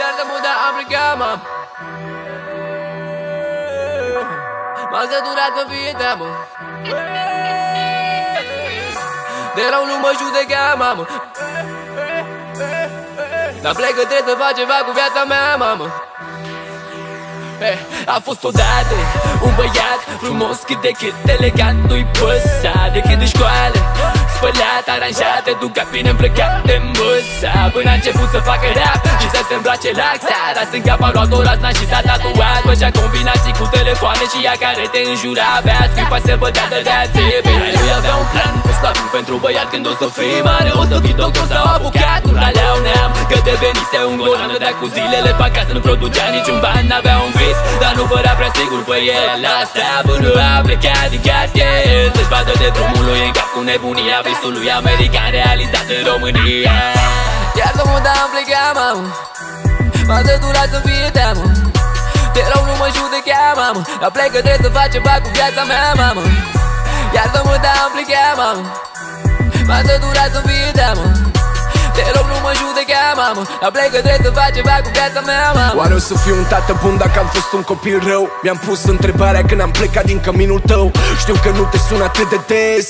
Iartă-mă, dar am plecat, mam M-am săturat în viața, mă De la nu mă judeca, mamă Dar plec că trebuie să fac ceva cu viața mea, mamă Eh, a fost odată un băiat frumos cât de cât elegant Nu-i păsa de când de școală Spălat, aranjat, educat, bine îmbrăcat de măsa Până a început să facă rap și să se îmbrace la Seara sunt capa luat o razna și s-a tatuat. Făcea combinații cu telefoane și ea care te înjura Avea scripa să bătea de reație Pe lui avea un plan cu stabil pentru băiat Când o să fii mare, o să fii doctor sau avocat. Nu raleau neam că devenise un golan De cu zilele pe acasă nu producea niciun ban. N-avea un sigur pe el La asta. Până a plecat din cartier Să-și vadă de drumul lui în cap cu nebunia Visului american realizat în România. Iartă-mă, dar am plecat, mamă. M-am săturat să fie teamă Te rog, nu mă judeca, mamă. Dar plec că trebuie să fac ceva cu viața mea, mamă. Iartă-mă, dar am plecat, mamă. M-am săturat să fie teamă te rog, nu mă judeca, mamă. Dar plec că trebuie să fac ceva cu viața mea, mamă. Oare o să fiu un tată bun dacă am fost un copil rău? Mi-am pus întrebarea când am plecat din căminul tău. Știu că nu te sun atât de des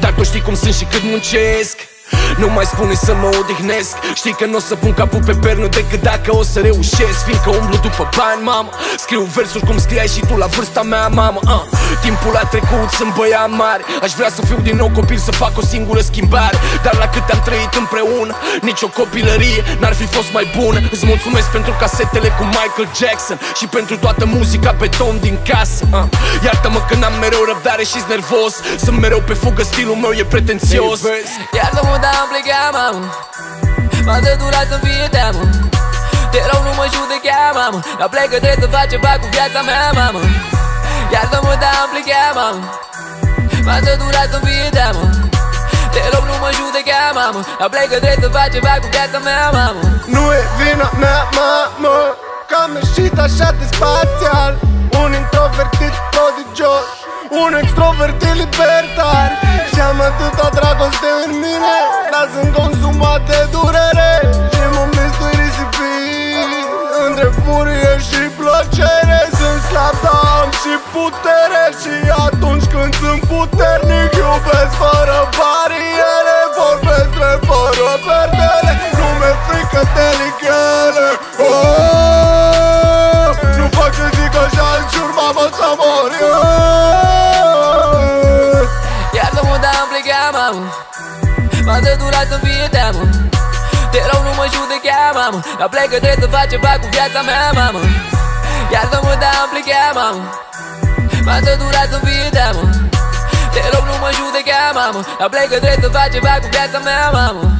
Dar tu știi cum sunt și cât muncesc nu mai spune să mă odihnesc. Știi că nu o să pun capul pe pernă decât dacă o să reușesc. Fiindcă umblu după bani, mamă. Scriu versuri cum scriai și tu la vârsta mea, mamă. Uh. Timpul a trecut, sunt băiat mari. Aș vrea să fiu din nou copil, să fac o singură schimbare. Dar la cât am trăit împreună Nici o copilărie n-ar fi fost mai bună. Îți mulțumesc pentru casetele cu Michael Jackson Și pentru toată muzica pe ton din casă. Uh. Iartă-mă când am mereu răbdare și nervos. Sunt mereu pe fugă, stilul meu e pretențios. Iartă-mă, dar am plecat, mamă M-am săturat să fie teamă. Te rog, nu mă judeca, mamă. Dar plec că trebuie să fac ceva cu viața mea, mamă. Iartă-mă, dar am plecat, mamă. M-am săturat să fie teamă. Te rog, nu mă judeca, mamă. Dar plec că trebuie să fac ceva cu viața mea, mamă. Nu e vina mea, mamă Că am ieșit așa de spațial. Un introvertit prodigios Un extrovertit libertar Și am atâta dragoste în mine Dar sunt M-am săturat să fie teamă Te rog, nu mă judeca, mamă. Dar plec că trebuie să fac ceva cu viața mea, mamă. Iartă-mă, dar am plecat, mamă. M-am săturat să fie teamă Te rog, nu mă judeca, mamă. Dar plec că trebuie să fac ceva cu viața mea, mamă